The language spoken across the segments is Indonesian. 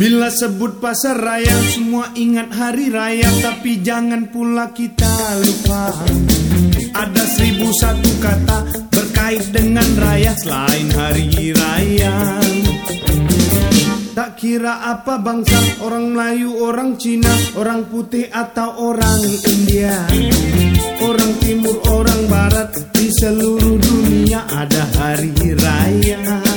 Bila sebut pasar raya semua ingat hari raya. Tapi jangan pula kita lupa. Ada seribu satu kata berkait dengan raya Selain hari raya. Tak kira apa bangsa Orang Melayu, orang Cina Orang putih atau orang India. Orang timur, orang barat Di seluruh dunia ada hari raya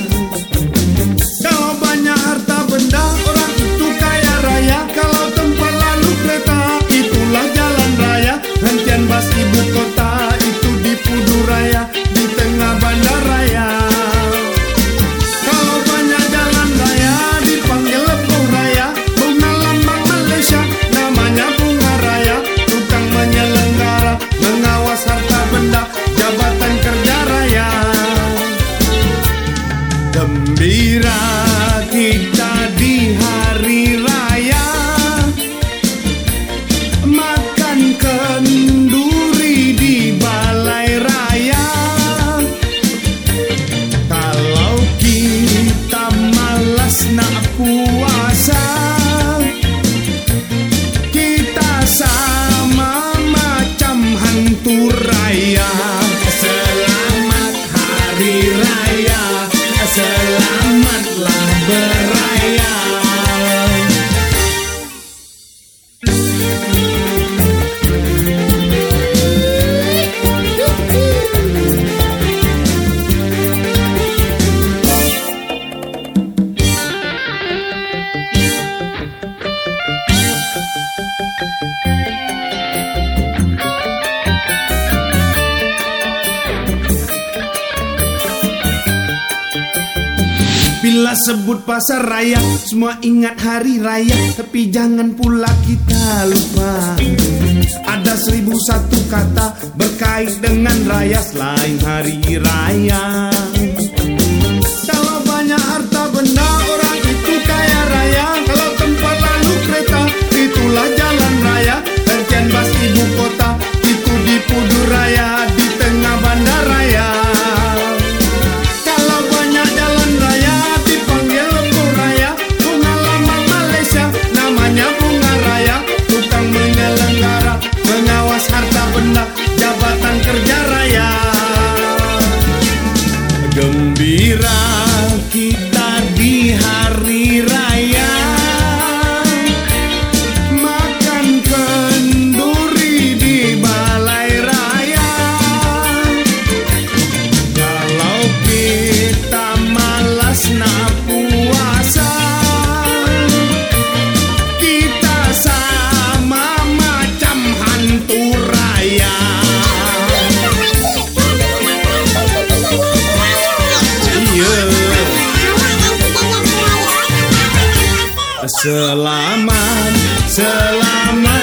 nak puasa Kita sama macam hantu raya Bila sebut pasar raya Semua ingat hari raya. Tapi jangan pula kita lupa. Ada seribu satu kata Berkait dengan raya Selain hari raya Gembira kita Selamat, selamat